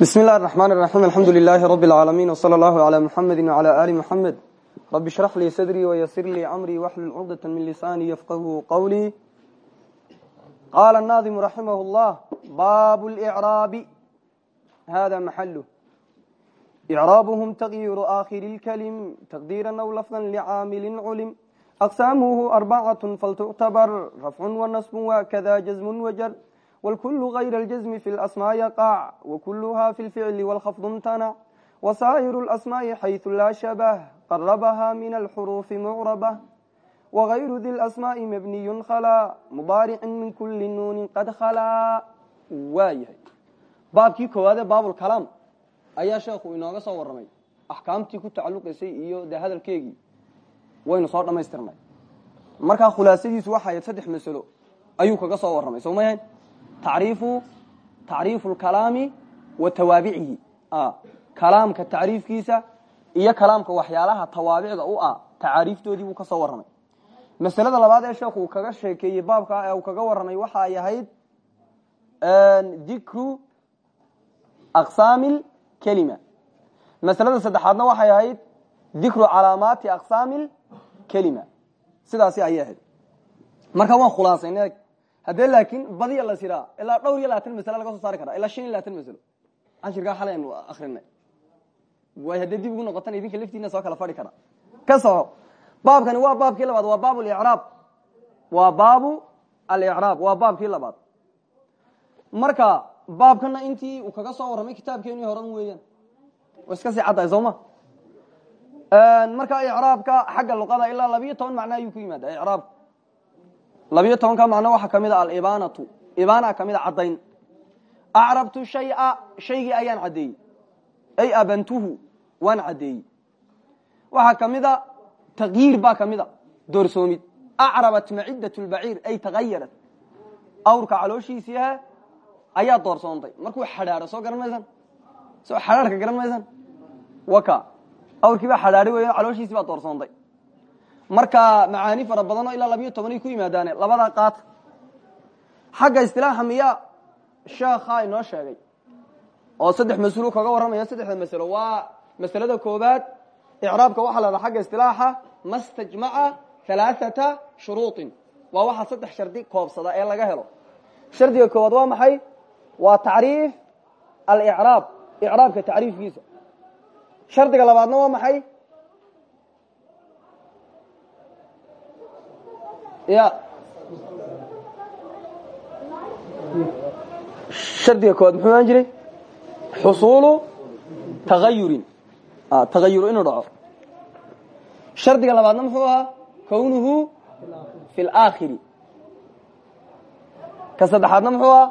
bismi illahi raxmaan raxiim alxamdu lilaahi rabi lcaalamiin wsala allahu calaa muxamedi wcala ali muxamed rabi shrax lii sadrii wayasir lii amrii waxlul cuqdata min lisaanii yafqahu qawlii qaala naadimu raximah llah baabu licraabi hada maxaluh icraabuhum tagyiru aakhiri lkalim taqdiiran aw lafdan licaamilin culim aqsaamuhu arbacatu faltuctabar rafcun wanasbun wakada jazmun wajar wlkulu kayra aljazmi fi lasmaa'i qaac wakuluha fi lficli walkhafdu imtanac wasaa'iru lasmaa'i xaysu laa shabah qarabaha min alxuruufi mucraba wagayru di lasmaa'i mabniyun khalaa mubaaricin min kuli nuunin qad khalaa waa yahay baabkii koowaadee baabulkalaam ayaa sheekhu inooga soo warramay axkaamtii ku tacalluqaysay iyo dee hadalkeegii waynu soo dhammaystirnay markaa khulaasadiisu waxaahayd saddex masalo ayuu kaga soo warramay sowmayahayn tacriifu lkalaami wa tawaabicihi kalaamka tacriifkiisa iyo kalaamka waxyaalaha tawaabicda u ah tacaariiftoodii buu ka soo warramay masalada labaad ee sheekhu uu kaga sheekeeyey baabka ee uu kaga warramay waxa ay ahayd dikru aqsaami lkelima masalada saddexaadna waxay ahayd dikru calaamaati aqsaami marka waan khulaasayna haddee laakiin badiya la siraa ilaa dhowr iyo labaatan masalo laga soo saari karaa ilaa shan iyo labaatan masalo cashirkaa xalay aynu akrinay way haddee dib ugu noqotan idinka laftiina soo kala fadhi kara ka soco baabkani waa baabkii labaad waa baab licraab waa baabu alicraab waa baabkii labaad. Marka baabkana intii uu kaga soo warramay kitaabkeeni horan weeyaan. Wa iska sii caddahay soo ma marka icraabka xagga luqada ilaa labiyo toban macno ayuu ku yimaada icraabka labiyo tobanka macno waxaa ka mid a alibanatu ibana ka mid a caddayn. Acrabtu shaya shaygii ayaan caddeeyey. Ay abantuhu waan caddeeyey. Waxaa ka mid a taqyiir baa ka mid a doorsoomid. Ay tagayarat awrka calooshiisiiha ayaa doorsoontay markuu xadhaaro soo garan soo xadhaarka garan waka. Awrkii baa xadhaari wey calooshiisii baa marka macaani fara badan oo ilaa labiyo ku yimaadaane labadaa qaata xagga istilaaxa miya sheekha inoo sheegay. Oo saddex mas'uulu kaga warramaya saddexda masalo waa masalada koobaad icraabka waxaa la dhaha xagga istilaaxa mastajmaca halaaثata shuruuطin waa waxaa saddex shardi koobsada ee laga helo. Shardiga koowaad waa maxay? Waa tacriif alicraab icraabka tacriifkiisa. Shardiga labaadna waa maxay ya shardiga koowaad muxuu ahaan jiray? Xusuulu tagayurin tagayur inuu dhaco. Shardiga labaadna muxuu ahaa? Kownuhu fi اlaakhiri ka saddexaadna muxuu ahaa?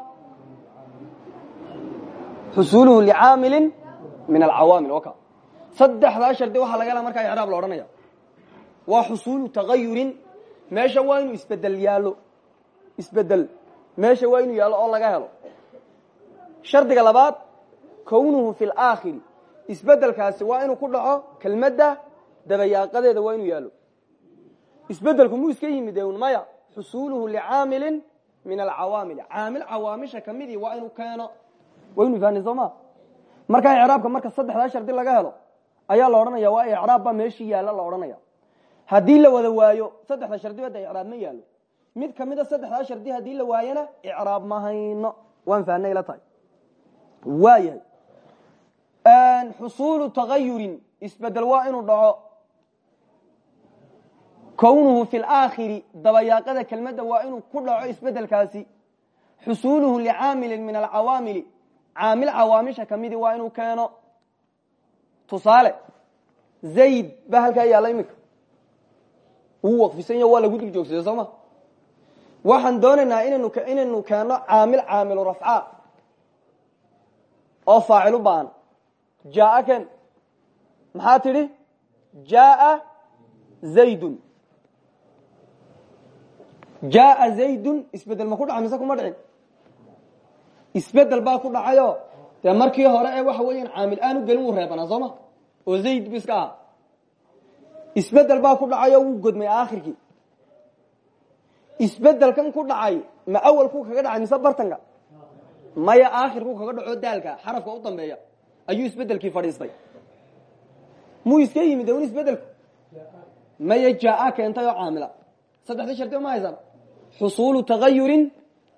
Xusuuluhu licaamilin min alcawaamil waka saddexdaa shardi waxaa laga hela markaa icraab la odhanaya. Waa tagayurin meesha waa inuu isbeddel yaallo. Isbedel meesha waa inuu yaallo oo laga helo. Shardiga labaad kownuhu fi laakhiri isbedelkaasi waa inuu ku dhaco kelmadda dabayaaqadeeda waa inuu yaallo. Isbedelku muu iska yimid un maya? Xusuuluhu licaamilin min alcawaamil. Caamil cawaamisha kamidii waa inuu keeno. Waynu fahni soo ma? Markaa icraabka marka saddexdaa shardi laga helo ayaa la odhanaya waa icraab baa meeshii yaalla la odhanaya haddii la wada waayo saddexda shardi bada icraab ma yaalo mid kamida saddexdaa shardi haddii la waayona icraab ma hayno. Waan fahnay la tahay. Waa yahay xusuulu tagayurin isbeddel waa inuu dhaco. Kownuhu fi laakhiri dabayaaqada kelmadda waa inuu ku dhaco isbedelkaasi xusuuluhu licaamilin min alcawaamili caamil cawaamisha kamidii waa inuu keeno. Tusaale zayd ba halkaa imika wuu waqfisan ya waa lagu dul joogsada soo ma waxaan doonaynaa inaynu keenno caamil caamilu rafca oo faacil u baahan jaa ken. Maxaa jaaa zaydun. Jaaa zaydun isbeddel ma ku dhaca mise kuma dhicin? Isbedel baa ku dhacayo dee markii hore ee waxa weeyaan caamil aanu gelin wuu oo zayd bu isbeddel baa ku dhacayo wuu godmay aakhirkii. Isbedelkan ku dhacay ma awalku kaga dhacay mise bartanka? Maya aakhirku kaga dhaco daalka xarafka u dambeeya ayuu isbedelkii fadhiistay. Muu iska yimid un isbedelku maya jaa keentay oo caamila. Saddexda shardi ma haysan. Xusuulu tagayurin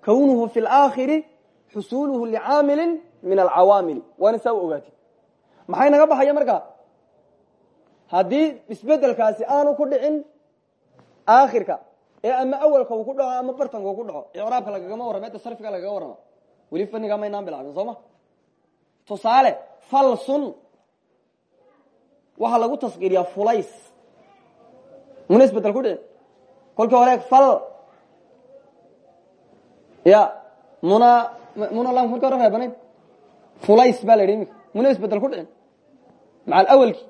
kownuhu fi laakhiri xusuluhu licaamilin min alcawaamili waana saa u ogaati maxay naga baxaya haddii isbedelkaasi aanu ku dhicin aakhirka ee ama awalka uu ku dhaco ama bartanka uu ku dhaco icraabka lagagama warrama eda sarfiga lagaga warrama weli fanigaa maynaan bilaabin soo ma? Tusaale falsun waxaa lagu taskiriyaa fulays. Muna isbeddel ku dhicin? Kolkii hore fal. Ya muna muna lam kolkii hore reebanayn fulays baa la yidhi imika. Muna isbeddel ku dhicin? Maca alawalki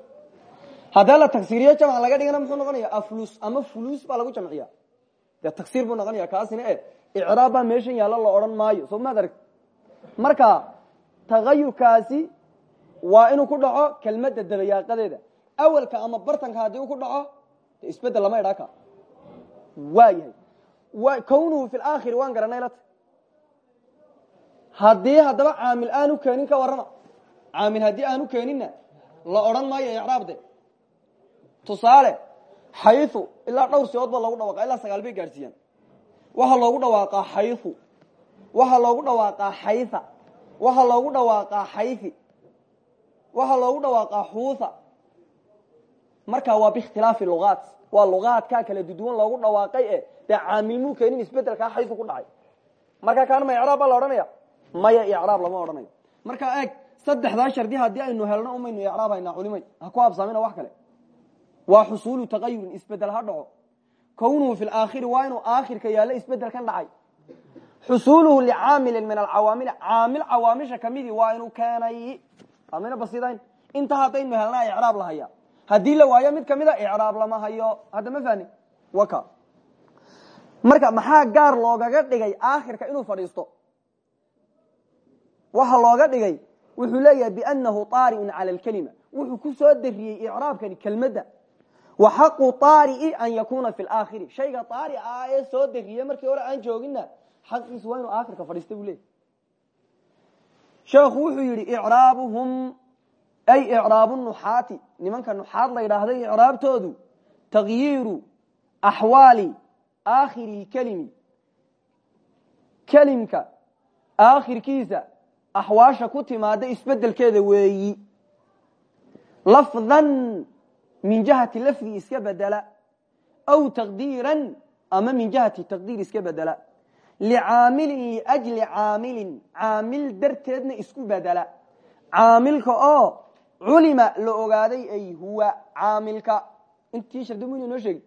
haddii la tagsiriyo jamc laga dhigana muxuu noqonaya aflus ama fulus baa lagu jamciya dee tagsir buu noqonaya kaasina e icraab baa meeshan yaalla la odhan maayo. Soo maad arag marka tagayurkaasi waa inuu ku dhaco kelmadda dabayaaqadeeda. Awalka ama bartanka haddii uu ku dhaco de isbeddel lama idhaa ka waa yahay. Kownuhu fi laakhiri waan garanay lata haddii haddaba caamil aanu keenin ka warrama. Caamil haddii aanu keeninna la odhan maayo icraab de tusaale xayu ilaa dhowr sigood ba loogu dhawaqa ilaa sagaal bay gaadhsiiyaan. Waxaa loogu dhawaaqaa xayu waxaa loogu dhawaaqaa xayha waxaa loogu dhawaaqaa xayfi waxaa loogu dhawaaqaa xuutha marka waa biikhtilaafi lugaat. Waa lugaadkaa kala duduwan loogu dhawaaqay e dee caamil muu keenin isbedelkaa xayu ku dhacay. Marka kaana ma icraab la odhanaya maya icraab lama odhanayo. Marka eeg saddexdaa shardi haddii aynu helno umaynu icraab haynaa culimay. Ha ku habsaamina wax kale waa xusuulu tagayurin isbeddel ha dhaco. Kownuhu fi laakhiri waa inuu aakhirka yaallo isbeddel kan dhacay. Xusuuluhu licaamilin min alcawaamili caamil cawaamisha kamidii waa inuu keenay amina basidayn inta haddaynu helnaa icraab la haya haddii la waayo mid kamida icraab lama hayo. Hadda ma fahni waka marka maxaa gaar loogaga dhigay aakhirka inuu fadhiisto? Waxa looga dhigay wuxuu leeyahay biannahu aariun cala alkelima wuxuu ku soo dariyey icraabkani kelmadda wa xaqu aari'i an yakuna fi laakhiri shayga aari ah ee soo dariye markii hore aan joogina xaqiisu waa inuu aakhirka fadhiista buu leeyay sheekhu wuxuu yidhi icraabuhum ay icraabu nuxaati nimanka nuxaad la ydhaahday icraabtoodu takyiiru axwaali aakhiri lkelimi kelimka aakhirkiisa axwaasha ku timaada isbedelkeeda weeyi. Lafdan min jihati lafdi iska bedela aw taqdiiran ama min jihati taqdiir iska bedela. Licaamilin liajli caamilin caamil darteedna isku bedela. Caamilka oo culima la ogaaday ay huwa caamilka. Intii shardi mu inoo sheegi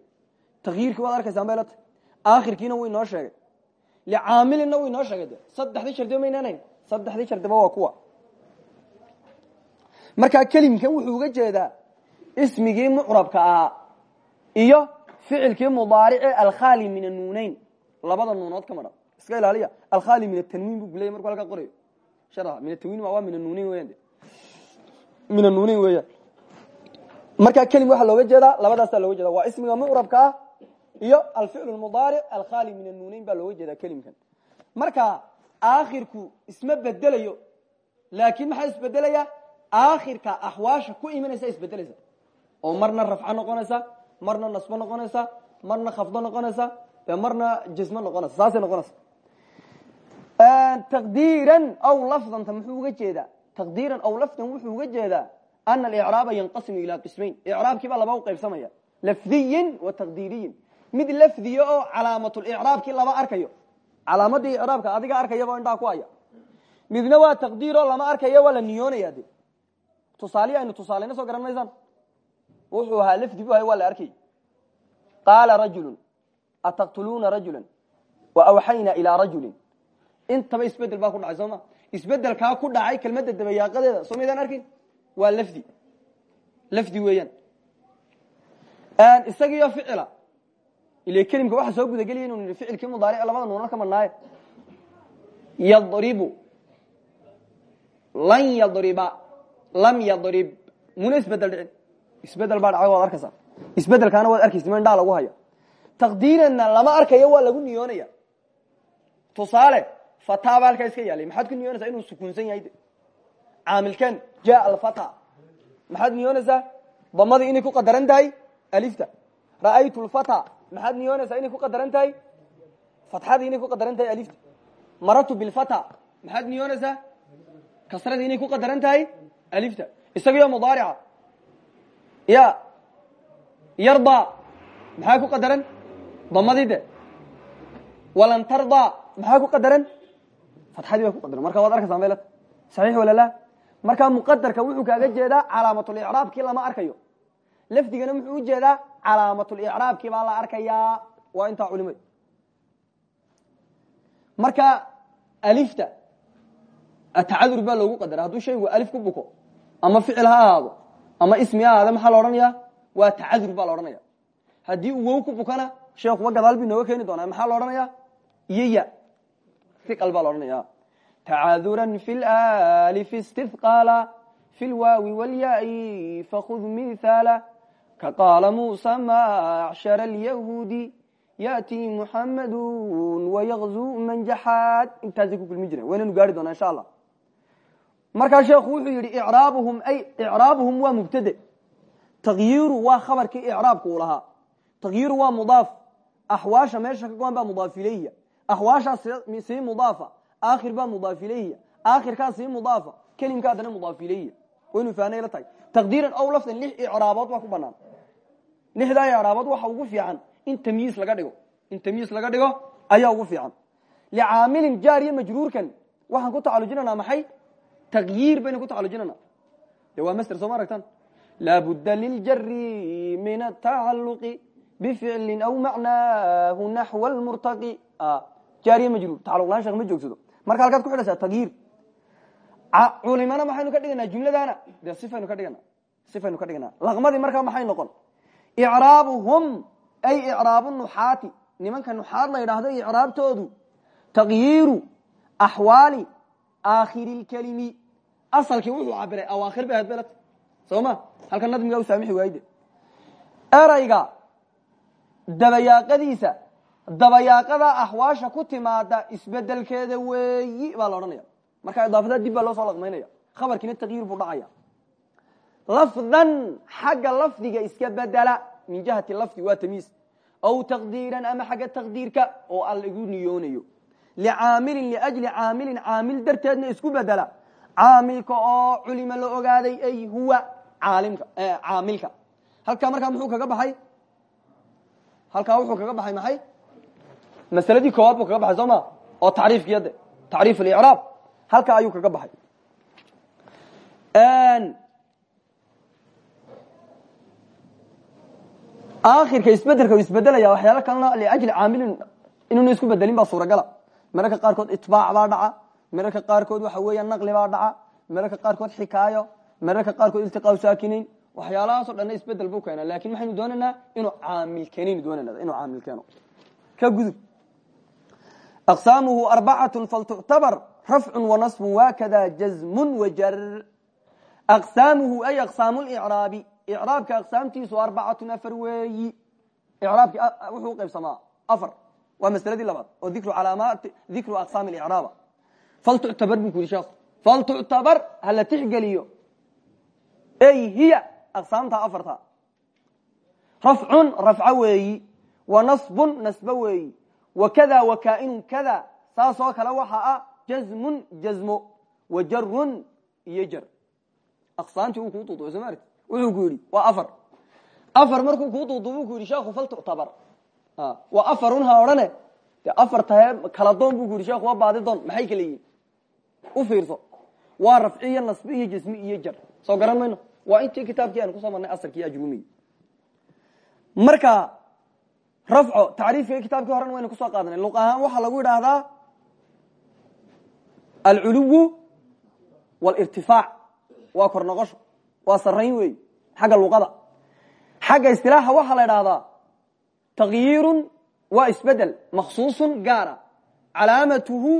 takyiirkii waad arkaysaan bay la tahy aakhirkiina wuu inoo sheegay. Licaamilinna wuu inoo sheegay. De saddexdii saddexdii shardiba waa kuwa. Markaa kelimkan wuxuu uga jeedaa ismigii mucrabka ahaa iyo ficilkii mudaarice alkhali min anuuneyn labada nuunood ka madhan iska ilaaliya. Alkhali min atanwiin bu leya marku halkaa qorayo shara min atanwiin waa min anuuneyn weyan min anuuneyn weeyaan. Markaa kelim waxaa looga jeedaa labadaasaa looga jeeda waa ismiga mucrabka ah iyo alficl mudaaric alkhali min anuuneyn baa looga jeedaa kelimkan. Marka aakhirku isma bedelayo laakin maxaa isbedelaya aakhirka axwaasha ku imanaysa isbedelaysa oo marna rafco noqonaysa marna nasbo noqonaysa marna khafdo noqonaysa marna jasmo noqonaysa saasay noqonaysa. Taqdiiran aw lafdanta muxuu uga jeedaa? Taqdiiran aw lafdan wuxuu uga jeedaa ana alicraaba yanqasimu ilaa qismayn. Icraabkii baa laba qaybsamaya. Lafdiyin wa taqdiiriyin. Mid lafdiya oo calaamatulicraabkii laba arkayo. Calaamadii icraabka adiga arkayaba indhaa ku haya. Midna waa taqdiiroo lama arkayo waa la niyoonaya aynu tusaaleyna soo garan wuxuu ahaa lafdi bu ahay waa la arkay. Qaala rajulu ataqtuluuna rajula wa awxaynaa ilaa rajulin. Intaba isbeddel baa ku dhacay soo ma? Ku dhacay kelmadda dabayaaqadeeda soo arkin? Waa lafdi. Lafdi weeyaan. Isagiyo ficila ile kelimka waxa soo gudagelaya inu nihi ficilkii labada nuunar ka madhnaaye. Yadribu. Lan yadriba. Lam yadrib. Muna dhicin isbeddel baa dhacay arkaysaa. Isbedelkaana waad arkaysa ma indhaa lagu haya taqdiiranna lama arkayo waa lagu niyoonaya. Tusaale fata baa iska yaalay. Maxaad ku niyoonaysaa inuu sukuunsan yahay? Caamilkan ja alfata. Maxaad niyoonaysaa? Damadii inay ku qadaran tahay? Alifta. Ra'aytu lfata maxaad niyoonaysaa inay ku qadaran tahay? Fatxadii inay ku qadaran tahay alifta. Marartu bilfata. Maxaad niyoonaysaa? Kasradii inay ku qadaran tahay alifta. Isagiyo mudaarica ya yarda maxaa ku qadaran? Damadii de. Walan tarda maxaa ku qadaran? Fatxadii baa ku qadaran. Marka waad arkaysaa meelata saxiix wala la markaa muqadarka wuxuu kaaga jeedaa calaamatulicraabkii lama arkayo. Lafdigana muxuu u jeedaa calaamatulicraabkii baa la arkayaa. Waa intaa culimad marka alifta atacadur baa loogu qadara hadduu shaygu alif ku buko ama ficil ha ahaado ama ismi ahaade maxaa la waa tacadur baa la odhanaya uu ku bukana sheekuba gadaal buu nooga keeni doonaa. Maxaa la odhanaya iyoya iqal baa la odhanaya tacaduran fi lalifi istihqaala fi lwaawi walyai fakhud mithaala. Ka qaala muusa macshara alyahuudi yaatii muxammadu wayakzuu man jaxaad intaasay ku kulmin jireen. Gaari doonaa insha markaa sheekhu wuxuu yidhi icraabuhum ay icraabuhum waa mubtade takyiiru waa khabarkii icraabku uu lahaa. Takyiiru waa mudaaf. Axwaasha meesha ka go-an baa mudaaf ilayhiya axwaashaa sii mudaafa. Aakhir baa mudaaf ilayhiya aakhirkaa sii mudaafa. Kelimka haddana mudaaf ilayhiya waynu fahnay la tahay. Taqdiiran lafdan lix icraabood waa ku banaan lixdaa waxa ugu fiican in tamyiis laga dhigo. In tamyiis laga dhigo ayaa ugu fiican. Licaamilin jaariya majruurkan waxaan ku tacalujinanaa maxay takyiir baynu ku tacalujinana de waa master soo ma aragtan laabudda liljari min atacaluqi bificlin aw macnaahu naxwa lmurtaqi jaariya majruur tacaluqlaan sheekh ma joogsado marka halkaad ku xidhaysaa takyiir culimana maxaynu ka dhiganaa jumladana de sifaynu ka dhigana sifaynu ka dhiganaa laqmadii markaa maxay noqon icraabuhum ay icraabu nuxaati nimanka nuxaad la yidhaahdo icraabtoodu takyiiru axwaali aakhiri lkelimi asalkii wuxuu cabiray awaakhir bay ahayd soo ma? Halka nadmiga u saamixi waayde. Erayga dabayaaqadiisa dabayaaqada axwaasha ku timaada isbedelkeeda weeyi baa la odhanaya. Marka idaafada dib baa loo soo laqmaynaya. Khabarkiina takyiir buu dhacaya. Lafdan xagga lafdiga iska bedela min jihati lafdi waa tamiis. Aw taqdiiran ama xagga taqdiirka oo al igu niyoonayo licaamilin liajli caamilin caamil darteedna isku bedela caamilka oo culima la ogaaday ay huwa caalimka caamilka halkaa markaa muxuu kaga baxay halkaa wuxuu kaga baxay maxay masaladii koowaad buu kaga baxay soo ma oo tacriifkiya de tacriif alicraab halkaa ayuu kaga baxay aakhirka isbeddelka isbedelaya waxyaalo kalena liajli caamilin inuuna isku bedelin baa suuragala mararka qaarkood itbaac baa dhaca. Mararka qaarkood waxa weeya naqli baa dhaca. Mararka qaarkood xikaayo. Mararka qaarkood iltiqaa saakinayn waxyaalahaasoo dhanna isbeddel buu keena laakiin maxaynu doonaynaa inuu caamil keenaynu doonayna inuu caamil keeno. Ka gudub. Aqsaamuhu arbacatun faltuctabar rafcun wanasbun wakada jazmun wajar aqsaamuhu ay aqsaamu licraabi icraabka aqsaamtiisu arbacatun afar weeyi. Icraabki wuxuu uqaybsamaa afar waa masaladii labaad oo dikru calaamaat dikru aqsaam icraaba faltuctabar buu ku yidhi sheekhu faltuctabar hala tixgeliyo. Ey hiya aqsaamta afarta. Rafcun rafco weeyi. Wa nasbun nasbo weeyi. Wa kada wakaainun kada saasoo kale waxa ah jazmun jazmo wa jarun iyo jar. Aqsaamtii uu kuu duuduubay soo maarti wuxuu ku yidhi waa afar. Afar markuu kuu duuduubu ku yidhi sheekhu faltuctabar waa afarun ha odhane. De afar tahe kala doon buu ku yidhi sheekhu waa baadi doon. Maxay kala yihiin u fiirso. Waa rafci iyo nasbi iyo jasmi iyo jar. Soo garan mayno? Waa intii kitaabkii aan ku soo marnay asarkii ajrumiy marka rafco tacriifka kitaabkii horena waynu ku soo qaadanay. Luq ahaan waxaa lagu yidhaahdaa alculuwu walirtifaac. Waa kor noqosho. Waa sarayn wey xagga luqada. Xagga istilaaxa waxaa la idhaahdaa takyiirun waa isbeddel maksuusun gaara calaamatuhu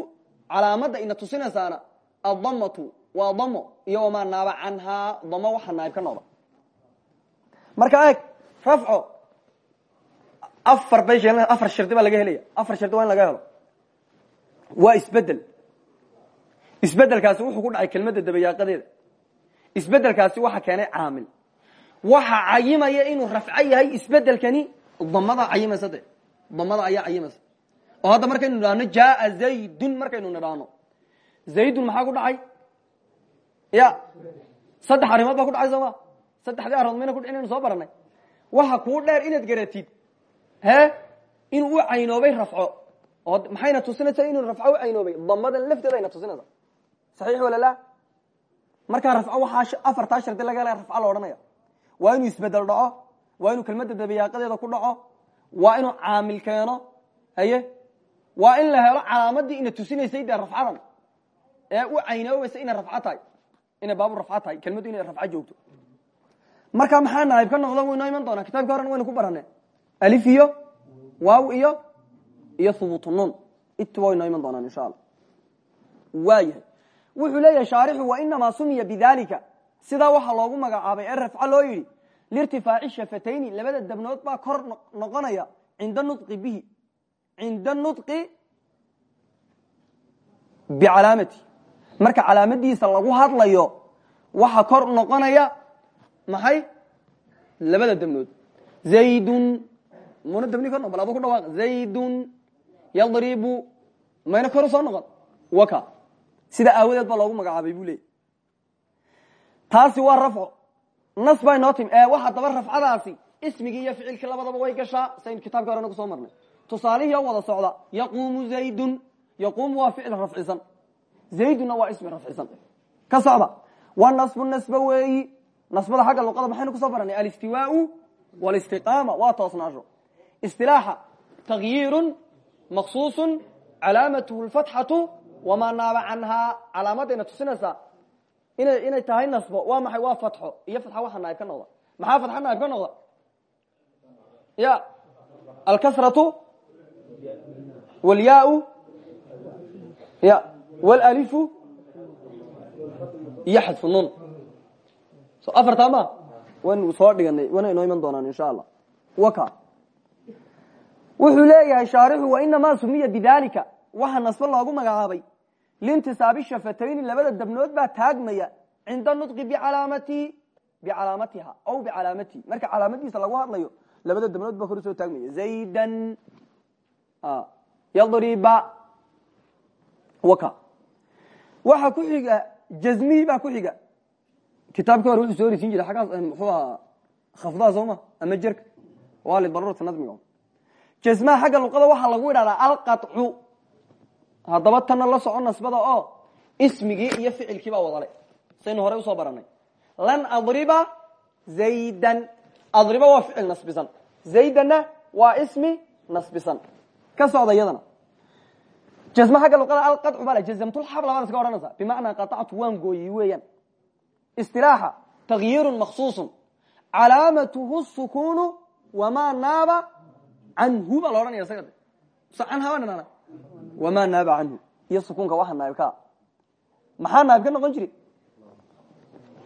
calaamadda ina tusinaysaana addamatu waa damo iyo wamaa naaba canhaa damo waxa naaib ka noqda marka eeg rafco afar bay afar shardi baa laga helaya afar shardi waa in laga helo waa isbeddel isbedelkaasi wuxuu ku dhacay kelmadda dabayaaqadeeda isbedelkaasi waxa keenay caamil waxa cayimaya inuu rafco yahay isbedelkani damada cayimaysa de damada ayaa cayimaysa oo hadda markaynu nidhaahno jaaa zaydun markaynu nidhaahno zaydun maxaa ku dhacay? Ya saddex arrimood baa ku dhacay soo ma? Saddexdii arrimood mayna kudhicin aynu soo baranay. Waxa kuu dheer inaad garatid he? Inuu u caynoobay rafco. Oo maxayna tusinaysaa inuu rafco u caynoobay? Damadan lafteeda ayna tusinaysa. Saxiix wala la markaa rafco waxaa afartaa laga hela rafco la odhanaya waa inuu isbeddel dhaco waa inuu kelmadda dabayaaqadeeda ku dhaco waa inuu caamil keeno haye? Waa in la helo calaamadii ina tusinaysay dee rafcadan ee u caynoobaysa inay rafco tahay inay baabu rafco tahay kelmaddu inay rafco joogto. Marka maxaa naayib ka noqda waynoo iman doonaa? Kitabki horan waynu ku barane alif iyo waaw iyo iyo hubuutunuun intuba waynoo iman doonaan insha alla waayahay wuxuu leeyahay shaarixu wainamaa sumiya bidalika sidaa waxaa loogu magacaabay ee rafco loo yidhi liirtifaaci shafatayni labada dabnood baa kor noqonaya cinda nudqi bihi cinda nudqi bicalaamati marka calaamadiisa lagu hadlayo waxa kor noqonaya maxay labada dabnood zaydun muna dabni kor bal adu ku dhawaaq zaydun yadribu mayna kor soo noqon waka sida aawadeed baa loogu magacaabay buu leeyay waa rafco nas bay noo timi ee waxa daba rafcadaasi ismigii iyo ficilkii labadaba way gashaa saynu kitaabka horena ku soo marnay. Tusaalihii oo wada socda yaquumu zaydun yaquumu waa ficil rafcisan. Zaydunna waa ismi rafcisan. Ka socda wa nasbu nasba weeyi. Nasbada xagga luqada maxaynu ku soo baranay alistiwaau walistiqaama waa toosnaasho. Istilaaxa takyiirun maqsuusun calaamatuhu lfatxatu wamaa naaba canhaa calaamadayna tusinaysaa inay inay tahay nasbo. Waa maxay? Waa fatxo. Iyo fatxa waxa naayib ka noqda. Maxaa fatxa naayib ka noqda? Ya. Alkasratu wlyaau ya. Wlalifu iyo xadfu nun. So afartaa ma? Waynu soo dhiganay wana inoo iman doonaan insha allah. Waka. Wuxuu leeyahay shaarixu wainamaa sumiya bidalika waxa nasbo loogu magacaabay lintisaabi shafatayni labada dabnood baa taagmaya cinda nudqi bicalaamati bicalaamatiha aw bicalaamatihi marka calaamadiisa lagu hadlayo labada dabnood baa kor soo taagmaya zaydan yadriba waka waxa ku xiga jazmihi baa ku xiga kitaabka hore wuxuu soo risiin jiray aggaas muxuu ahaa khafdaha sooma ama jerka waa lidaruurati nadmiga jazmaha xagga luqada waxaa lagu idhahdaa alqacu haddaba tanna la soco nasbada oo ismigii iyo ficilkii baa wadale saynu horey u soo baranay lan adriba zaydan. Adriba waa ficil nasbisan. Zaydanna waa ismi nasbisan. Ka socda iyadana. Jazma xagga luqada alqacu baa jazamtulxabla baan iska odhanaysa. Bimacnaa qaطactu waan gooyey weeyaan. Istilaaxa takyiirun maksuusun calaamatuhu sukunu wamaa naaba canhu baa la odhanaya isaga se canha baan idhahna wamaa naaba canhu iyo sukuunka waxa naaibkaa maxaa naaib ka noqon jiri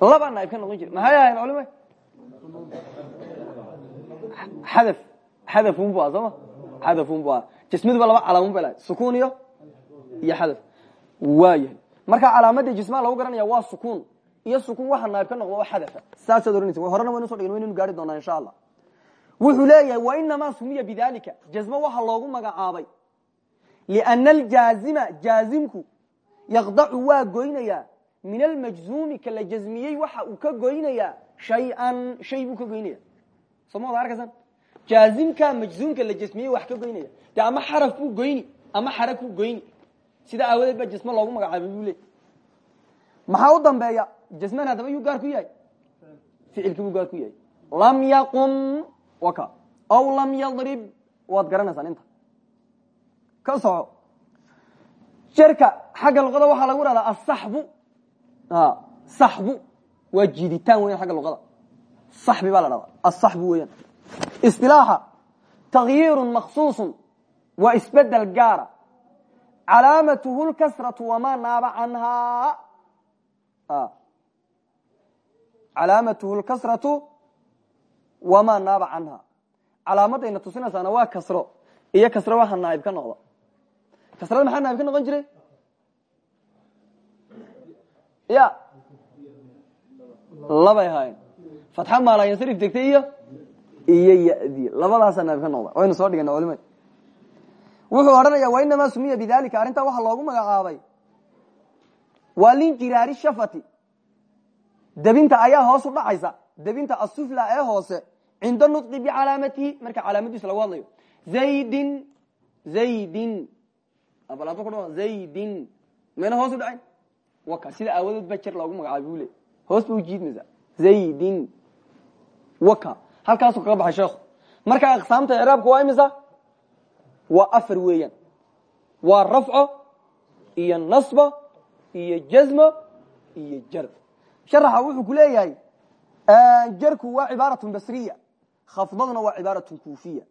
labaa naaib ka noqon jiri maxay ahayn culima xada xadafun bu a sooma xadafun bu a jismaduba laba calaamun bay lahayd sukuun iyo iyo xadaf waayahay marka calaamadda jismaha lagu garanaya waa sukuun iyo sukuun waxa naaib ka noqdo oo xadafa saasaad ohanaysa horena waynu so dhign waynaynu gaari doonaa insha allah wuxuu leeyahay wainamaa sumiya bidalika jazmo waxa loogu magacaabay liana aljaazima jaazimku yaqdacu waa goynayaa min almajzuumi ka la jazmiyey waxa uu ka goynayaa shay-an shay buu ka goynaya soo ma wada arkaysan jaazimka majzuumka la jasmiyey wax ka goynaya dee ama xaraf buu goyni ama xarag buu goyni sida aawadeed baa jasmo loogu magacaabay buu leey maxaa u dambeeya jasman haddaba yuu gaar ku yahay ficilkii buu gaar ku yahay lam yaqum waka aw lam yadrib waad garanaysaan inta ka soco jerka xagga luqada waxaa lagu dhahdaa asaxbu saxbu waa jiiditaan weyan xagga luqada. Saxbi baa la dhahdaa asaxbu weeyaan isilaaxa takyiiru maksuusu waa isbeddel gaara. Calaamatuhu lkasratu wamaa naaba canhaa calaamatuhu lkasratu wamaa naaba canha. Calaamadayna tusinaysaana waa kasro iyo kasro waxa naaib ka noqda kasrada maxaa naab ka noqon jiray? Ya. Labay ahaayeen fatxa maalayansarif degtay iyo iyo yadi. Labadaasaa naab ka noqda waynu soo dhigana culimad wuxuu odhanaya wainamaa sumiya bidalika arrintaa waxaa loogu magacaabay. Waa linjiraari shafati. Debinta ayaa hoos u dhacaysa. Debinta asufla ee hoose cinda nudqi bicalaamatihi marka calaamadiisa lagu hadlayo zaydin zaydin zaydin. Mayna hoos u dhacayn waka sida aawadood ba jer loogu magacaabay buu le hoos ba ujiidmaysa zaydin. Waka halkaasuu kaga baxay sheekhu. Marka aqsaamta icraabka waa imisa? Waa afar weeyaan. Waa rafco iyo nasbo iyo jazmo iyo jar. Sharaxa wuxuu ku leeyahay jarku waa cibaaratun basriya. Khafdaduna waa cibaaratun kufiya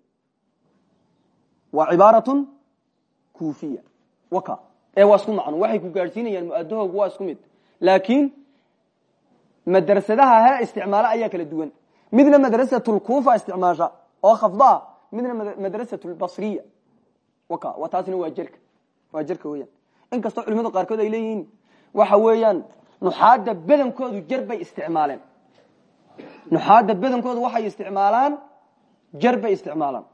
waa cibaaratun kufiya ee waa isku waxay ku gaadhsiinayaan muadahoogu waa isku mid. Laakiin madrasadaha he isticmaalo ayaa kala duwan. Midna madrasatulkufa isticmaasha oo khafdaa midna madrasatulbasriya wa taasina waa jerka waa jerka weeyaan. Inkastoo culimadu qaarkood ay leeyihiin waxa weeyaan nuxaadda badankoodu jer bay isticmaaleen. Nuxaadda badankoodu waxay isticmaalaan jer bay isticmaalaan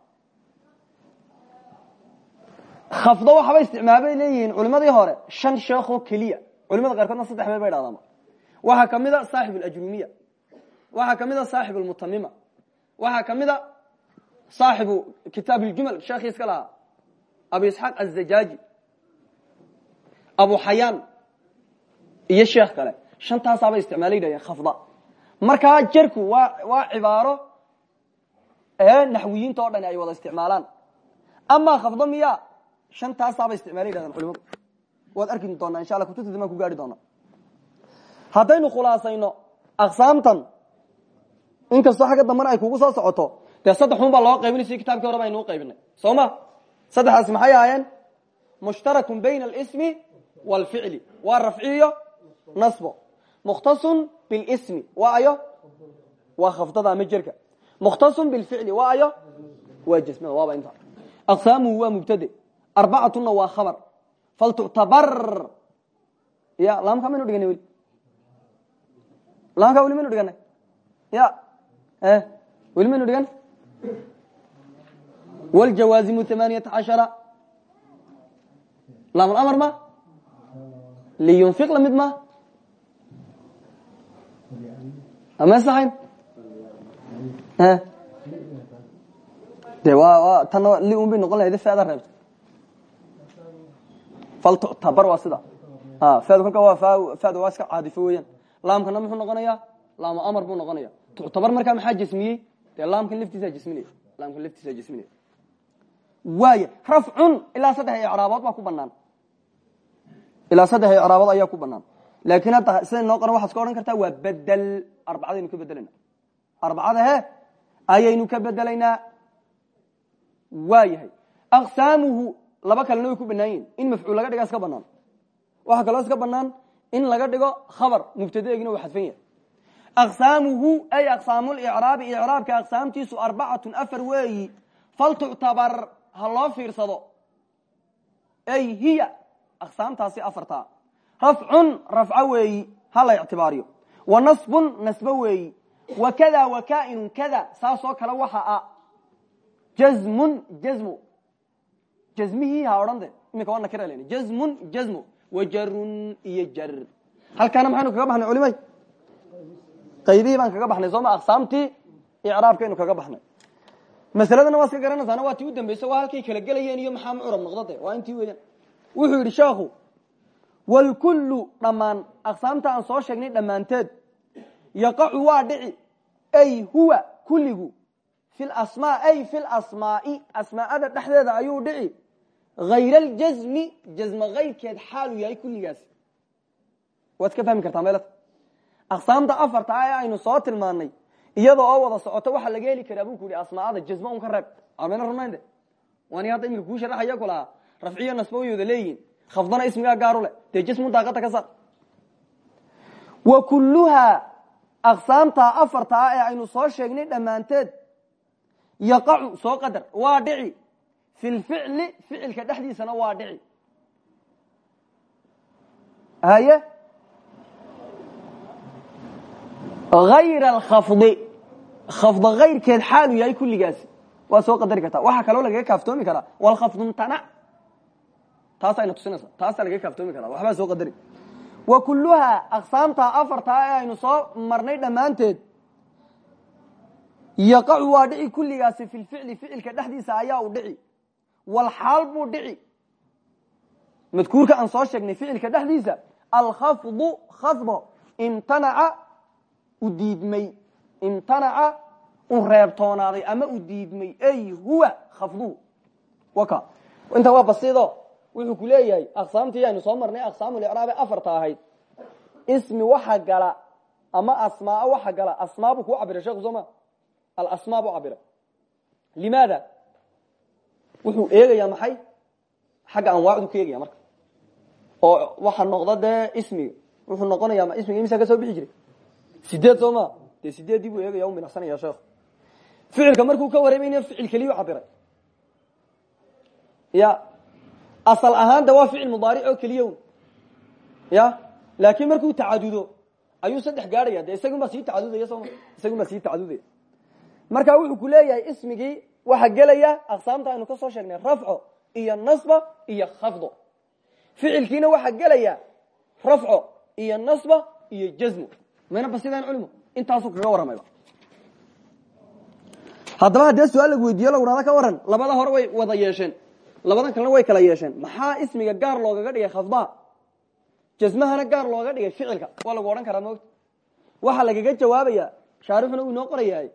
khafdo waxaba isticmaal bay leeyihiin culimadii hore shan sheekoo keliya. Culimada qaarkoodna saddex meel bay dhahdaama waxaa ka mid a saaxib alajrumiya waxaa ka mid a saaxib almutamima waxaa ka mid a saaxibu kitaab iljumal sheekii iska lahaa. Abu isxaaq azajaaji abu xayaan iyo sheekh kale. Shantaasaabay isticmaalay yidhahdeen khafda markaa jerku waa waa cibaaro naxwiyiinta o dhan ay wada isticmaalaan. Amaa khafdo miya shantaasaabay isticmaalay yidhahdeen culimadu. Waad arki doonaa insha alla kutubta damaan ku gaari doonaa haddaynu khulaasayno aqsaamtan inkastoo xagga dambana ay kugu soo socoto dee saddexun baa loo qaybinay si kitabkii hore baynuu qaybinay. Soo ma? Saddexdaas maxay ahaayeen? Mushtarakun bayna alismi waalficli waa rafciyo nasbo mukhtasun bilismi waa ayo? Waa khafdada ama jerka mukhtasun bilficli waa ayo? Waa jasmada waaba inta. Aqsaamuhu waa mubtade arbacatuna waa khabar. Faltuctabar ya laamka maynu dhiganay weli laamka weli maynu dhiganay ya weli maynu dhigan wاljawaazimu ثamaaniyata cashara laam amar ma? Liyunfiq la mid ma ama saxayn de wa tana li un bay noqon lahayd feeda reebta faltuctabar waa sida. Feed kolka waa feed waa iska caadifo weeyaan. Laamkana muxuu noqonayaa? Laamo amar buu noqonaya tuctabar markaa maxaa jasmiyey dee laamkan laftiisaa jasminaya laamkan laftiisaa jasminaya waaya rafcun ilaa saddex icraabood baa ku banaan ilaa saddex icraabood ayaa ku banaan laakiin hadda siday noo qoran waxaad ka odhan kartaa waa bedel. Arbacadaynu ka bedelayna arbacada he ayaynu ka bedelaynaa. Waa yahay aqsaamuhu laba kalena way ku banaan in mafcuul laga dhiga iska banaan waxaa kaloo iska banaan in laga dhigo khabar mubtadeegina uu xadfan yahay. Aqsaamuhu ay aqsaamulcraabi icraabka aqsaamtiisu arbacatun afar weeyi. Faltuctabar ha loo fiirsado. Ay hiya aqsaamtaasi afartaa. Rafcun rafco weeyi ha la ictibaariyo. Wa nasbun nasbo weeyi. Wa kada wa kainun kada saasoo kale waxa a. Jazmun jazmu jazmihii ha odhan de iminka waa nakira len jazmun jazmu wa jarun iyo halkaana maxaynu kaga baxnay culimay qaybihii baan kaga baxnay sooma aqsaamtii icraabkaynu kaga baxnay masaladana waa iska garanaysaana waa u dambaysa waa halkay kala gelayeen iyo maxaa mucrab noqdo waa intii weeyaan wuxuu yidhi sheekhu walkullu dhammaan aqsaamta aan soo sheegnay dhammaanteed yaqacu waa dhici ay huwa kulligu fi lasmaa ay fi lasmaai asmaa'ada dhexdeeda ayuu dhici hayra aljazmi jazma kayrkeed xaaluu yahay kulligaasi waad iska fahmi kartaa meelata aqsaamta afarta ee aynu soo tilmaanay iyada oo wada socoto waxaa laga heli karaa buu ku yihi asmaada jazma un ka reeb amena runaynde waani hadda imika kuu sharaxaya ku lahaa rafciyo nasba way wada leeyihiin khafdana ismigaa gaaru leh dee jismu daaqada ka sar wa kulluhaa aqsaamtaa afarta ah ee aynu soo sheegnay dhammaanteed yaqacu soo fi lficli ficilka dhexdiisana waa dhici haye ayra alkhafdi khafda kayrkeed xaalu yahay kulligaasi waa soo qadari kartaa waxaa kaloo lagaga kaaftoomi karaa walkhafdu mtanac taasayna tusinaysa taasaa lagaga kaaftoomi karaa waxbaa soo qadari wa kulluhaa aqsaamtaa afartaa ee aynu soo marnay dhammaanteed yaqacu waa dhici kulligaasi fi lficli ficilka dhexdiisa ayaa u dhici walxaal buu dhici. Madkuurka aan soo sheegnay ficilka dhexdiisa alkhafdu khafdo imtanaca u diidmay imtanaca u reebtoonaaday ama u diidmay ay huwa khafduhu waka. Inta waa basido wuxuu ku leeyahay aqsaamtii aynu soo marnay aqsaamulicraabe afarta ahayd. Ismi waxa gala ama asmaa waxa gala asmaa buu kuu cabira wuxuu eegayaa maxay? Xagga anwaacdu ka eegaya marka. Oo waxa noqda dee ismiga wuxuu noqonayaa ismiga imisa ka soo bixi jiray. Sideed soo ma dee sideeddii buu eegaya u milacsanaya sheekhu ficilka markuu ka wareemayna ficil keliyu cabiray. Ya asal ahaan de waa ficil mudaaric oo keliya ya laakiin markuu tacadudo ayuu saddex gaadhaya de isagun baa sii tacadudaya soma isagun baa sii tacadudaya. Marka wuxuu ku leeyahay ismigii waxa gelaya aqsaamta aynu ka soo sheegnay rafco iyo nasba iyo khafdo ficilkiina waxaa gelaya rafco iyo nasba iyo jazmo mayna basidaan culimo intaasuu kaga warramayba. Haddaba haddee su'aal lagu weydiiyo lagudhahda ka waran labada hore way wada yeesheen. Labadan kalena way kala yeesheen. Maxaa ismiga gaar loogaga dhigay khafdaha jasmahana gaar looga dhigay ficilka. Waa lagu odhan karaa moogta waxaa lagaga jawaabaya shaarixuna uu inoo qorayahay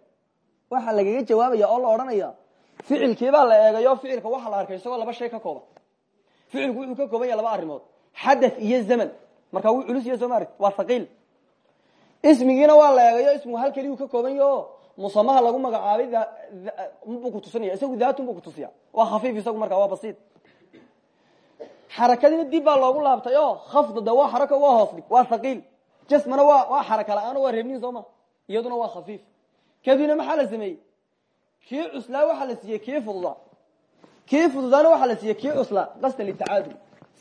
waxaa lagaga jawaabaya oo la odhanaya ficilkiibaa la eegayo ficilka waxaa la arkay isagoo laba shay ka kooban. Ficilku wuxuu ka kooban yahay laba arrimood. Xadath iyo zaman. Marka wuu culus yahay soo ma aragti waa haqiil ismigiina waa la eegayo ismigu hal keliyuu ka kooban yaho musamaha lagu magacaabay buu kutusinaya isagu daatun buu kutusiya waa khafiif isagu markaa waa basiid. Xarakadiina dib baa loogu laabtay o khafda de waa xarako waa hoos dhig waa haqiil jasmana waa xaraka la'aan waa reebnin soo iyaduna waa khafiif. Kadibna maxaa la sameeyey kii cuslaa waxaa la siiyey kii fududaa kii fududaana waxaa la siiyey kii cuslaa qasdan litacaadul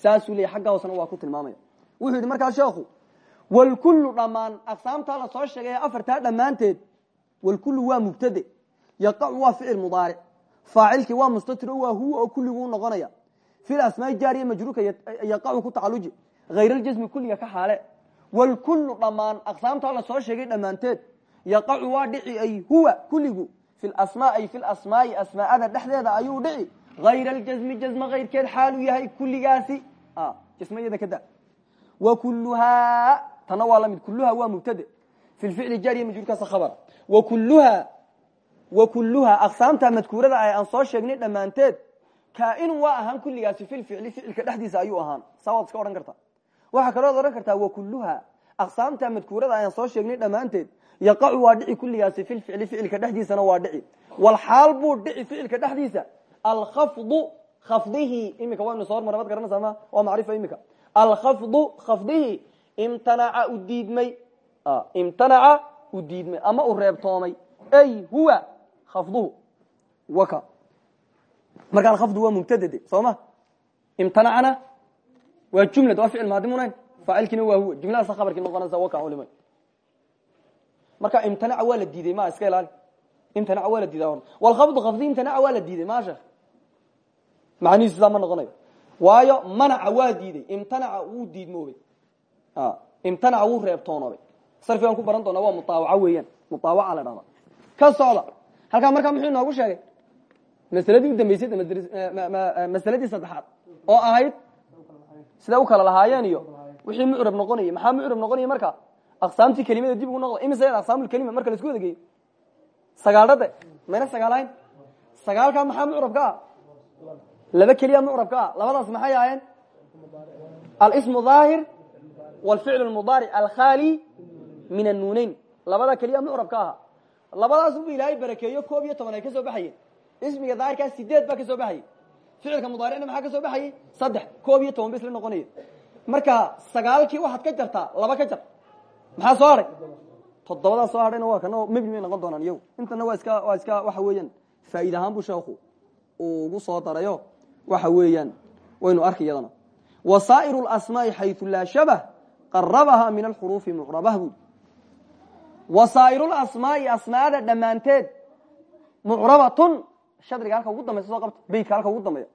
saasuu leeyay xagga hoosena waa ku tilmaamaya. Wuxuu yidhi markaa sheekhu walkullu dhammaan aqsaamtaa la soo sheegay ee afartaa dhammaanteed walkullu waa mubtade yaqacu waa ficil mudaaric faacilkii waa mustatiro waa huwa oo kulliguu noqonaya. Fil asmaai jaariya majruurka yaqacu ku tacaluji hayraljasmi kulliga ka xaale walkullu dhammaan aqsaamtaa la soo sheegay dhammaanteed yaqacu waa dhici ay huwa kulligu fi asmaa ay fi lasmaai asmaa'ada dhexdeeda ayuu dhici. Hayra aljasmi jasma kayrkeed xaaluu yahay kulligaasi. Jasmayada kada wa kulluhaa tana waa la mid kulluha waa mubtade. Fi lficli jaariya majruurkaas khabar. Wa kulluhaa wa kulluhaa aqsaamta madkuurada ah aan soo sheegnay dhammaanteed kaainun waa ahaan kulligaasi fi lficli ficilka dhexdiisa ayuu ahaan. Saa waad iska odhan kartaa waxaa kalooad odhan kartaa wa kulluhaa aqsaamta madkuurada ayaan soo sheegnay dhammaanteed yaqacu waa dhici kulligaasi fi lficli ficilka dhexdiisana waa dhici. Walxaal buu dhici ficilka dhexdiisa. Alkhafdu khafdihii imika waynu soo hormar mad garanaysaa ma? Waa macrifa imika alkhafdu khafdihii imtanaca u diidmay. Imtanaca u diidmay ama u reebtoomay. Ay huwa khafduhu. Waka. Marka alkhafdu waa mubtadade soo ma? Imtanacana waa jumlad waa ficil maadi munayn faacilkiina waa huwa. Jumladaasa khabarkii noqonaysa waka culimay marka imtanaca waa la diiday ma iska ilaali. Imtanaca waa la diiday walkhafdu khafdi imtanaca waa diiday ma sheekh. Macnihiisu sidaa ma waayo manaca waa diiday imtanaca wuu diidmoobay. Imtanaca wuu reebtoonoobay. Sarfigaan ku baran doona waa mutaawaca weeyaan. Mutaawaca la dhahda ka socda. Halkaa markaa muxuu inoogu sheegay? Masaladii u dambeysay masaladii saddexaad oo ahayd siday u kala lahaayeen iyo wixii mucrab noqonayay. Maxaa mucrab noqonaya marka aqsaamtii kelimada dib ugu noqda imise aqsaamulkelima marka la isku wadageeyo sagaalhade mayna sagaalahayn sagaalkaa maxaa mucrabka ah? Laba keliya mucrabka ah. Labadaas maxay ahaayeen? Alismu daahir walficl mudaaric alkhali min annuuneyn labada keliya mucrabka aha. Labadaas bu ilaahay barakeeyo koob iyo toban ay ka soo baxayeen. Ismiga daahirkaa sideed baa ka soo baxayay ficilka mudaaricna maxaa ka soo baxayay saddex. Koob iyo toban ba isla noqonaya marka sagaalkii waxaad ka jartaa laba ka jar maxaa soo hadhay toddobadaa soo hadhayna waa kana mebni may noqon doonaan iyagu. Intana waa iska waa iska waxa weeyaan. Faa'iid ahaan buu sheekhu ugu soo darayo. Waxa weeyaan waynu arki iyadana wasaa'iru lasmaa'i xayu laa shabah qarabahaa min alxuruufi mucrabah bui wasaa'irulasmaai asmaada dhammaanteed mucrabatun shadriga halka ugu dambaysa soo qabta beytka halka ugu dambeeya.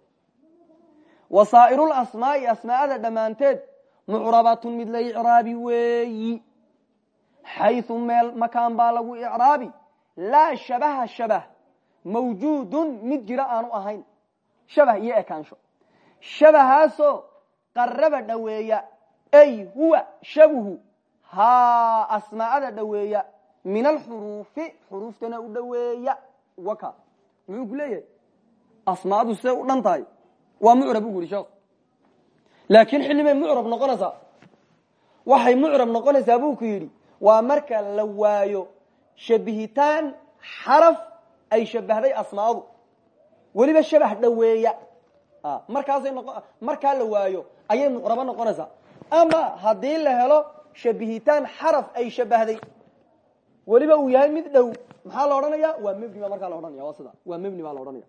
Wasaa'irulasmaai asmaada dhammaanteed mucrabatun mid la icraabi weeyi xayu meel makaan baa lagu icraabi laa shabaha shabah mawjuudun mid jira aanu ahayn shabah iyo ekaansho shabahaasoo qaraba dhoweeya ay huwa shabuhu haa asmaa'ada dhoweeya min alxuruufi xuruuftana u dhoweeya waka muxuu ku leeyahay asmaadu siday u dhan tahay waa mucrab bu uri sheekh laakiin xilli bay mucrab noqonaysaa waxay mucrab noqonaysaa yidhi waa marka la waayo shabihitaan xaraf ay shabahday asmaadu weliba shabax dhoweeya markaasay noqo markaa la waayo ayay mucrabo noqonaysaa. Ama haddii la helo shabihitaan xaraf ay shabahday weliba uu yahay mid dhow maxaa la odhanaya waa baa markaa la odhanaya waa sida waa mebni baa la odhanaya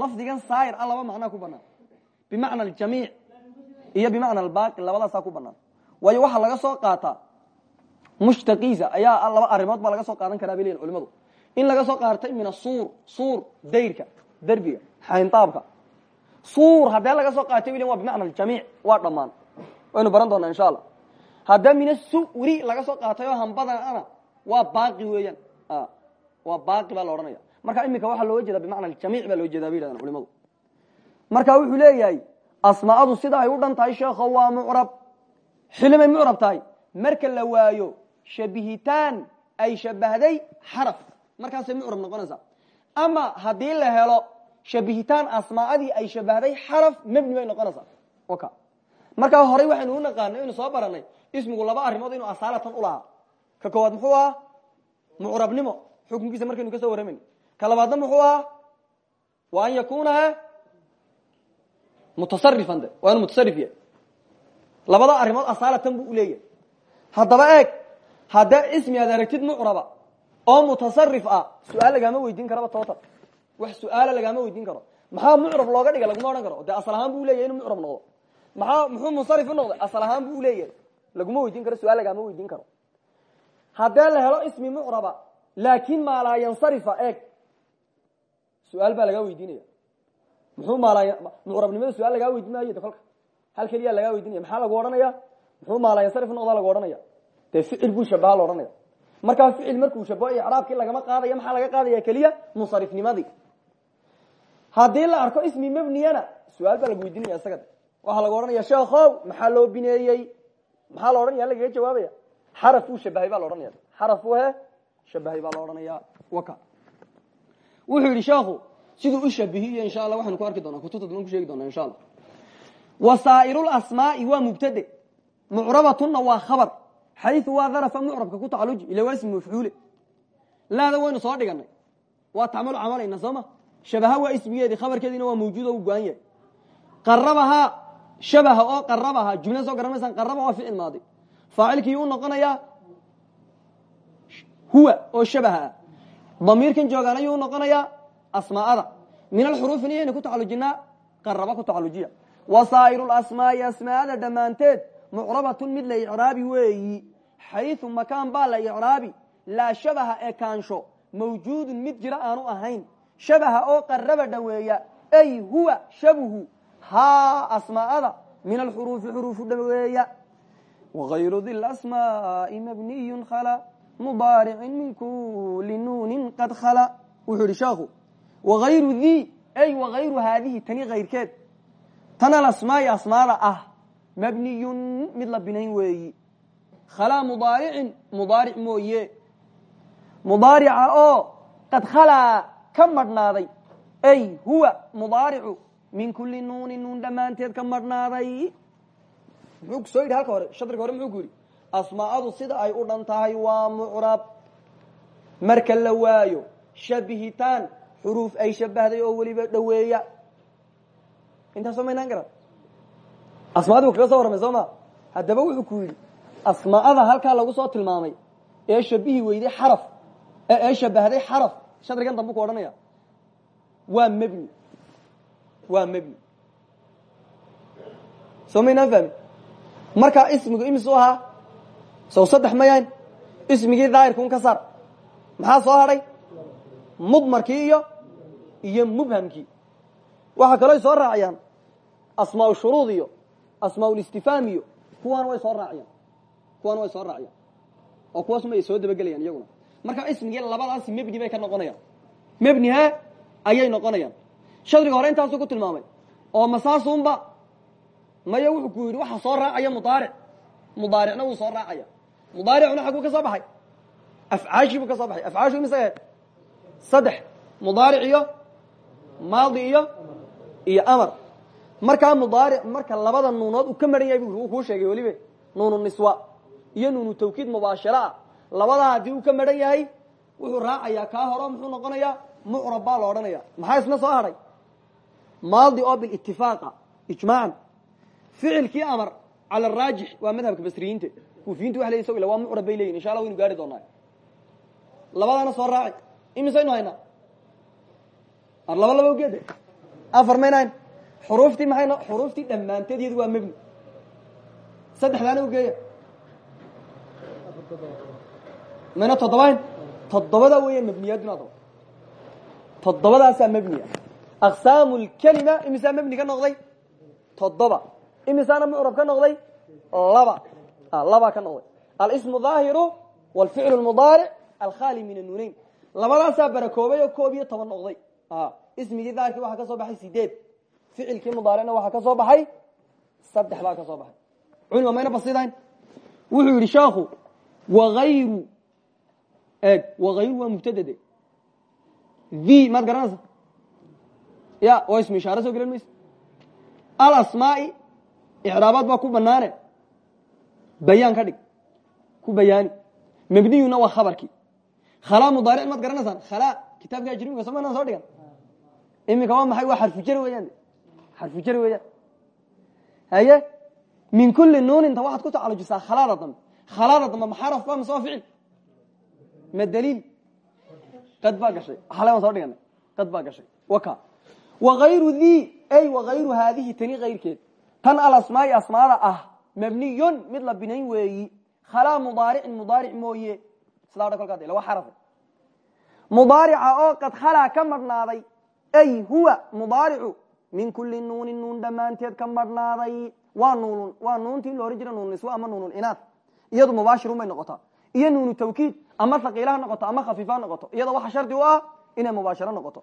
lafdigan saayir a laba macnaa ku banaan. Bimacna aljamiic iyo bimacna albaaqi labadaasaa ku banaan. Waayo waxaa laga soo qaataa mushtaqiisa ayaa laba arrimood baa laga soo qaadan karaa bay leyihin culimadu in laga soo qaatay min asuur suur dayrka derbiga xayntaabka suur haddee laga soo qaatay bay leyin waa bimacna aljamiic waa dhammaan. Waynu baran doonaa insha allah. Haddee min asuri laga soo qaatay oo hambadan ana waa baaqi weeyaan. Waa baaqi baa la odhanaya. Marka iminka waxaa looga jeeda bimacna aljamiic baa loo jeeda bay yidhahdaan culimadu marka wuxuu leeyahay asmaadu sida ay u dhan tahay sheekho waa mucrab. Xilimay mucrab tahay. Marka la waayo shabihitaan ay shabahday xaraf. Markaasay mucrab noqonaysaa ama haddii la helo shabihitaan asmaadii ay shabahday xaraf mebni bay noqonaysaa waka. Markaa horey waxaynu u naqaanay inu soo baranay ismigu laba arrimood inuu asaalatan u lahaa. Ka koowaad muxuu ahaa? Mucrabnimo. Xukunkiisa markaynu ka soo warramayno ka labaadna muxuu ahaa? Wa an yakuna mutasarifan de. Waa inu mutasarif yahay labada arrimood asaalatan buu uleeyahay haddaba eeg haddee ismi aad aragtid mucraba oo mutasarif ah. Su'aal weydiin karaba total wax su'aala lagaama weydiin karo. Maxaa mucrab looga dhiga laguma odhan karo? Asal ahaan bu leyahy inuu mucrab noqdo. Maxaa muxuu munsarif u asal ahaan bu leeyahay. Laguma weydiin karo su'aal lagaama weydiin karo. Haddee la helo ismi mucraba laakin maalaa yansarifa eeg. Su'aal baa lagaa weydiinaya. Muxuu maalaa mucrabnimada su'aal lagaa weydiin maayo de kolka? Hal weydinaya. Maxaa lagu odhanaya muxuu maalaa yansarif unoqdaa lagu odhanaya dee ficil buu shabaha la odhanaya markaa ficil markuu shabaho icraabkii lagama qaadaya maxaa laga qaadaya keliya? Munsarifnimadii. Haddii la arko ismi mebniyana su'aal baa lagu weydiinaya isaga. Waxaa lagu odhanaya sheekhow maxaa loo bineeyey? Maxaa la odhanaya lagaga jawaabaya. Xaraf uu shabahay baa la odhanaya xaraf u he shabahay baa la odhanaya waka. Wuxuu yidhi sheekhu siduu u shabihiyo insha allah waxaynu ku arki doonaa kutubta daban ku sheegi doonaa insha allah wasaa'irulasmaai waa mubtade. Mucrabatunna waa khabar xayu waa darafa mucrabka ku tacaluji ila waa ismi mafcuule laada waynu soo dhiganay waa tacmalu camalayna soo ma shabaha waa ismigeedii khabarkeediina waa mawjuud u go-an yahay qarabahaa shabaha oo qarabahaa jumla soo garanaysaan qaraba waa ficil maadi faacilkii u noqonayaa huwa oo shabaha ah damiirkan joogaan ayuu noqonayaa asmaa'ada min alxuruufin iyaynu ku tacalujinaa qaraba ku tacalujiya wasaa'iru lasmaai asmaa'ada dhammaanteed mucrabatun mid la icraabi weeyi xayu makaan baa la icraabi laa shabaha ekaansho mawjuudun mid jira aanu ahayn. Shabaha oo qaraba dhoweeya ay huwa shabuhu haa asmaa'ada min alxuruufi xuruufu dhoweeya wagayru di lasmaai mabniyun khala mubaaricin min kuli nuunin qad khala. Wuxuu yidhi sheekhu wagayru di ay wagayru haadihi tani kayrkeed tan alasmaai asmaada ah mabniyun mid la binayn weeyi. Khalaa mudaaricin mudaaric mooye. Mudaarica oo qad khalaa ka madhnaaday ay huwa mudaaricu min kuli nuunin nuun dhammaanteed ka madhnaaday muxuu ku soo yidhi halka hore shadriga hore muxuu ku yidhi asmaa'adu sida ay u dhan tahay waa mucrab. Marka la waayo shabihitaan xuruuf ay shabahday oo weliba dhoweeya. Intaasoo maynaan garan asmaadii u kaga soo warramay soo ma haddaba wuxuu ku yidhi asmaa'ada halkaa lagu soo tilmaamay ee shabihi weyday xaraf ee shabahday xaraf. Shadrigan dambu ku waa mebni waa mebni soo maynaan fahmi markaa ismigu imisu ahaa sow saddex mayayn ismigii daahirkuun ka saar. Maxaa soo hadhay? Mudmarkii iyo iyo mubhamkii. Waxaa kaloo soo raaciyaan asmaa shuruud iyo asmaa listifhaam iyo kuwaana way soo raaciyaan kuwaana way soo raaciyaan oo kuwaasuma ay soo dabagelayaan iyaguna marka ismigii labadaasi mebni bay ka noqonayaan mebni he ayay noqonayaan shadriga hore intaasuu ku tilmaamay oo masaasunba maya wuxuu ku yidhi waxa soo raacaya mudaaric mudaaricna wuu soo raacaya mudaaricuna xaguu ka soo baxay afcaashii buu ka soo baxay afcaashu imise saddex mudaaric iyo maadi iyo iyo amar markaa mudaaric marka labada nuunood uu ka maran yahay bu kuu sheegay welibe nuunu niswa iyo nuunu tawkiid mubaashiro ah labadaa haddii uu ka maran yahay wuxuu raacayaa kaa horo muxuu noqonayaa? Mucrab baa la odhanaya maxaa isna soo hadhay maadi oo bilitifaqa ijmaacan. Ficilkii amar cala araajix waa madhabka basriyiinta. Kuufiyiinta wa sawila waa mucrab bay leyihin insha allah waynu gaari doonaa. Labadaana soo raaci imisaynu haynaa? Ar laba laba maynahayn xuruuftii maxay xuruuftii dhammaanteed iyadu waa mebni saddexdaana ugeeya mayna toddobayn? Toddobadaa weeya mebniyaaduna adaba toddobadaasaa mebniya aqsaamu lkelima imisaa mebni ka noqday? Toddoba. Imisaana mucrab ka noqday? Laba. Laba ka noqday. Alismu dhaahiru wlficlu mudaaric alkhali min anuuneyn labadaasaa barakoobay oo koob iyo toban noqday. Ismigii daahirkii waxaa ka soo baxay sideed ficilkii mudaaricna waxaa ka soo baxay saddex baa ka soo baxay. Culima mayna basidayn wuxuu yidhi sheekhu waayru eeg waayru waa mubtadade. The maad garanaysa? Ya oo ismu ishaare soo gelan maysa? Alasmaai icraabaad baa ku banaane bayaan ka dhig. Ku bayaani. Mabniyuna waa khabarkii. Khalaa mudaaric maad garanaysaan? Khalaa kitaabka ajrimiga soo mana soo dhigan. Iminka waa maxay? Waa xarfujari weeyaan xarfujari weeyaan? Haye? Min kulli nuuninta waxaad ku tacalujisaa khalaada dambe khalaada dambe maxaraf ba mise waa ficil? Ma daliil? Qad baa gashay. Xalay waan soo dhiganay. Qad baa gashay. Waka. Waayru di ay waayru haadihi tani kayrkeed tan alasmaai asmaada ah mabniyun mid la binayn weeyi. Khalaa mudaaricin mudaaric mooye. Sidaa odhan kolkaa de waa xarafe mudaarica oo qad khalaa ka marhnaaday ay huwa mudaaricu min kuli nuunin nuun dhammaanteed ka marhnaaday waa nuunun waa nuuntii ohan jira nuun niswa ama nuunun inaad. Iyadu mubaashirun bay noqotaa iyo nuunu tawkiid ama haqiila ha noqoto ama khafiifa ha noqoto. Iyada waxa shardi u ah inay mubaashiro noqoto.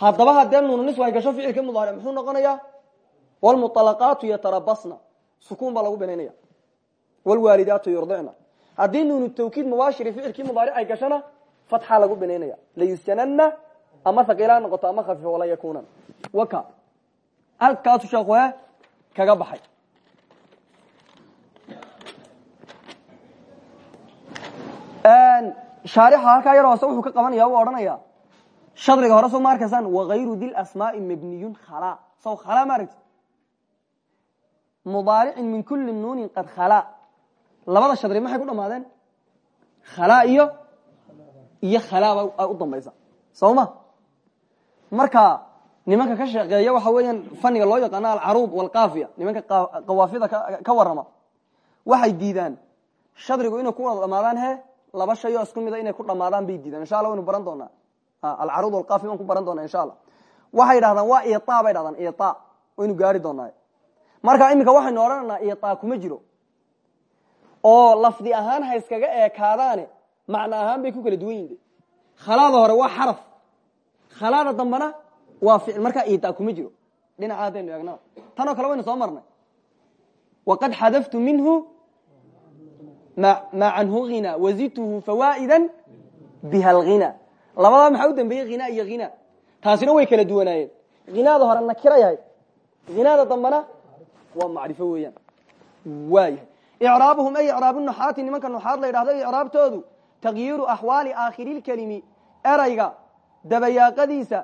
Haddaba haddee nuunu niswa ay gasho ficilka mudaaric muxuu noqonayaa? Wlmuطalaqaatu yatarabasna sukuun baa lagu binaynaya wlwaalidaatu yurdicna haddii nuunu tawkiid mubaashiri ficilkii mudaaric ay gashona fatxa lagu binaynaya layusjanana ama haqiila ha noqoto ama khafiifa wala yakunan waka halkaasu sheekhu e kaga baxay. Shaarixa halkaa yar hoose wuxuu ka qabanaya u odhanaya shadriga hore soo ma arkaysaan waayru di asmaai mabniyun khala. Saw khala ma aragti mudaaricin min kuli nuunin qad khala. Labada shadri maxay ku dhamaadeen khala iyo iyo khalaaba u dambaysa soo ma? Marka nimanka ka shaqeeya waxa weeyaan faniga loo yaqaano alcaruud walqaafiya. Nimanka qawaafida ka warama waxay diidaan. Shadrigu inay ku dhamaadaan he laba shay oo isku mida inay ku dhamaadaan bay diidaan. Insha alla waynu baran doonaa. Alcaruud walqaafi waan ku baran doonaa insha allah. Waxay dhahdaan waa iaa bay dhahdaan iaa waynu gaari doonaa. Marka iminka waxaynu odhanaynaa iaa kuma jiro. Oo lafdi ahaan ha iskaga eekaadaane macno ahaan bay ku kala duwan yihiin khalaada hore waa xaraf. Khalaada dambena waa ficil markaa iaa kuma jiro dhinaca haddaynu eegnaa tanoo kale waynu soo marnay. Waqad xadaftu minhu ma canhu hina wazidtuhu fawaa'ida biha alghina. Labadaa maxaa u dambeeyey hina iyo hina taasina way kala duwanaayeen. Hinaada hore nakira yahay. Hinaada dambena waa macrifo weeyaan. Waayahay icraabuhum ay icraabu nuxaati nimanka nuxaad la yidhahdo icraabtoodu takyiiru axwaali aakhiriilkelimi erayga dabayaaqadiisa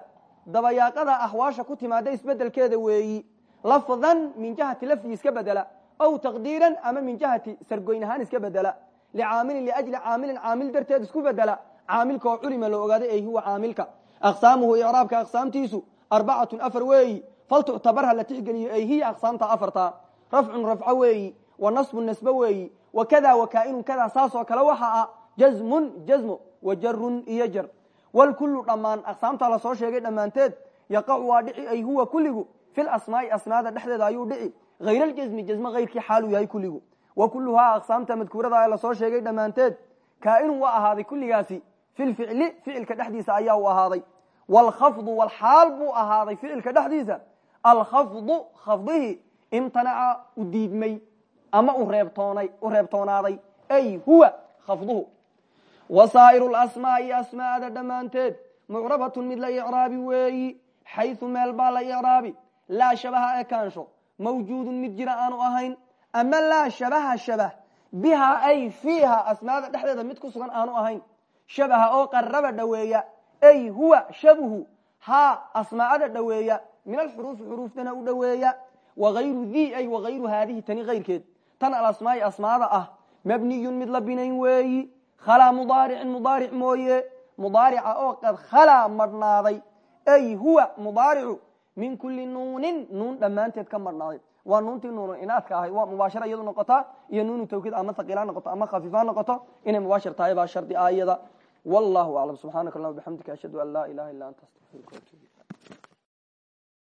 dabayaaqada axwaasha ku timaada isbedelkeeda weeyi. Lafdan min jihati lafdi iska bedela aw taqdiiran ama min jihati sargoyn ahaan iska bedela licaamilin liajli caamilin caamil darteed isku bedela caamilka oo culima la ogaaday ay huwa caamilka. Aqsaamuhu icraabka aqsaamtiisu arbacatun afar weeyi. Faltuctabar ha la tixgeliyo ay hiya aqsaamta afarta. Rafcun rafco weeyi wa nasbun nasbo weeyi. Wakainun kada saasoo kale waxa ah jazmun jazmo wajarun iyo jar walkullu dhammaan aqsaamta la soo sheegay dhammaanteed yaqacu waa dhici ay huwa kulligu fil asmaai asmaada dhexdeeda ayuu dhici hayr aljasmi jasme hayrkii xaaluu yahay kulligu. Wa kulluhaa aqsaamta madkuurada ee la soo sheegay dhammaanteed kaainun waa ahaaday kulligaasi filficli ficilka dhexdiisa ayaa u ahaaday. Wlkhafdu walxaal buu ahaaday ficilka dhexdiisa. Alkhafdu khafdihi imtanaca u diidmay ama u reebtoonaaday ay huwa khafduhu wasaa'iru lasmaai asmaada dhammaanteed mucrabatun mid la icraabi weeyi xaysu meel baa la icraabi laa shabaha ekaansho mawjuudun mid jira aanu ahayn ama laa shabaha shabah bihaa ay fiiha asmaada dhexdeeda mid ku sugan aanu ahayn shabaha oo qaraba dhoweeya ay huwa shabuhu haa asmaacada dhoweeya min alxuruufi xuruuftana u dhoweeya waayru di ay waayru haadihi tani kayrkeed tan alasmaai asmaada ah mabniyun mid la binayn weeyi khalaa mudaaricin mudaaric mooye. Mudaarica oo qad khalaa madhnaaday ay huwa mudaaricu min kuli nuunin. Nuun dhammaanteed ka madhnaaday waa nuuntii nuunu inaadka ahay. Waa mubaashara iyadu noqotaa iyo nuunu tawkiid ama haqiila noqoto ama khafiifa noqoto inay mubaashir tahay baa shardi iyada wallahu aclam subxaanaka allahuma bixamdika ashhadu an laa ilaha illa anta astaqfiruka watuub